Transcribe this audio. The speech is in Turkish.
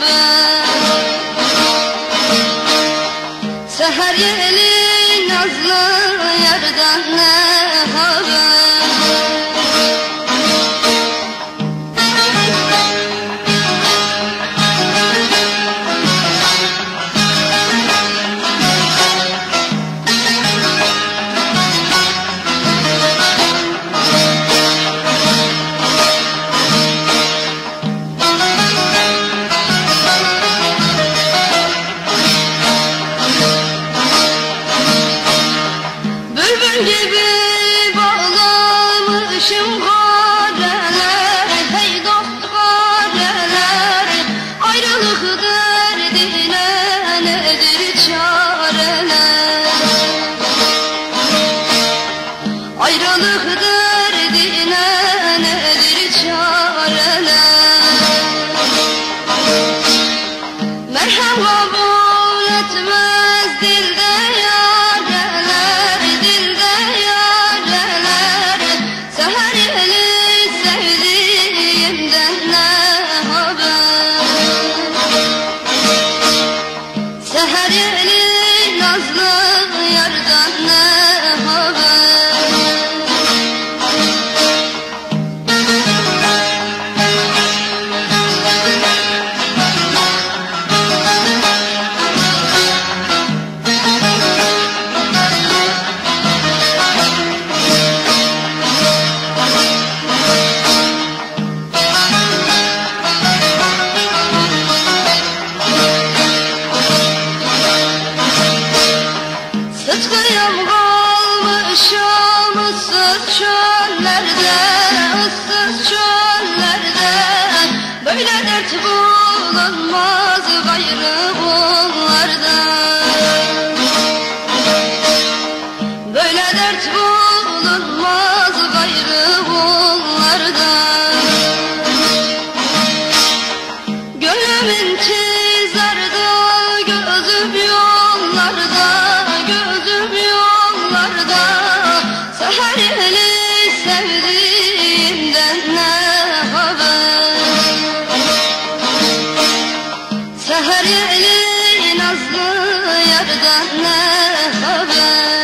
ne yeli nazlı yardan ne Sıtkıyım kalmışım ıssız çöllerde ıssız çöllerde. Böyle dert bulunmaz gayrı bunlarda Böyle dert bulunmaz gayrı bunlarda Yeli sevdiğimden ne haber Seher yeli nazlı yardan ne haber